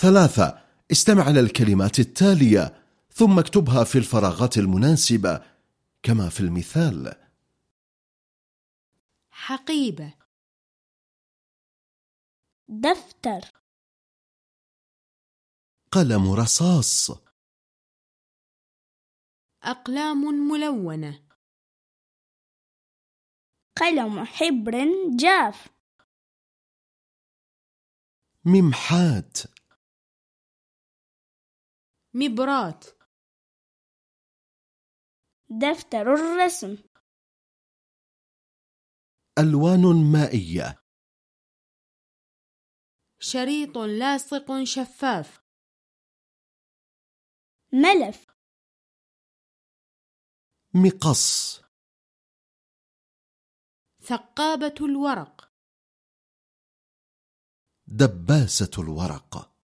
ثلاثة. استمع إلى الكلمات التالية ثم اكتبها في الفراغات المناسبة كما في المثال. حقيبة. دفتر. قلم رصاص. أقلام ملونة. قلم حبر جاف. ممحات. مبرات دفتر الرسم. ألوان مائية. شريط لاصق شفاف. ملف. مقص. ثقابة الورق. دباسة الورق.